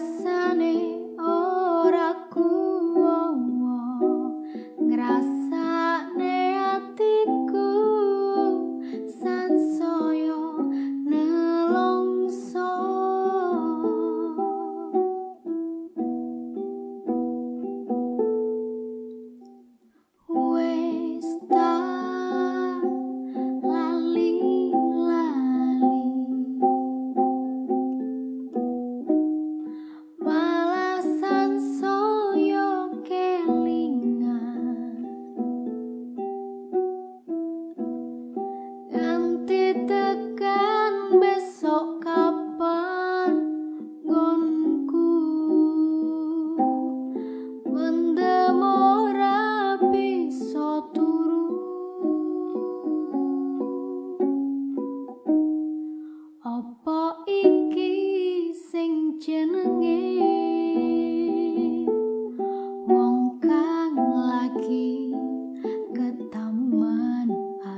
sunny.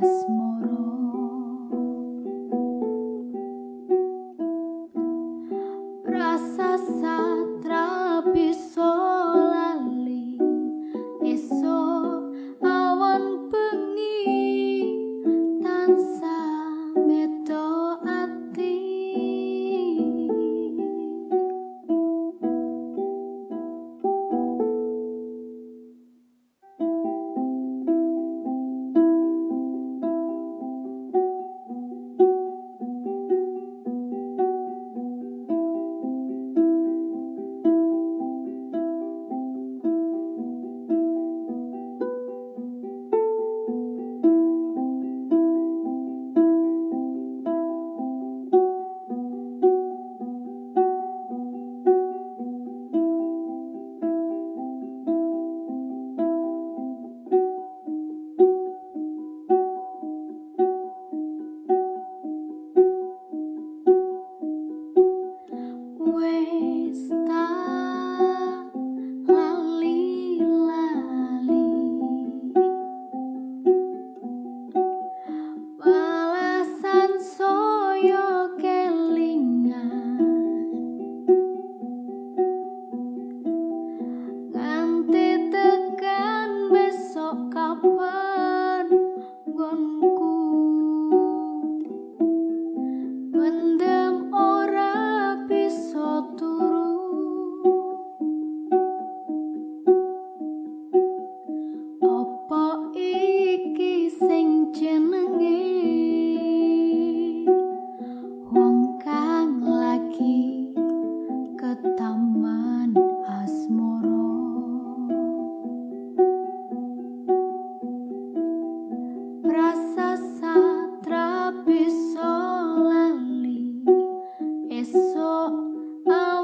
máximo. kapan gon oh.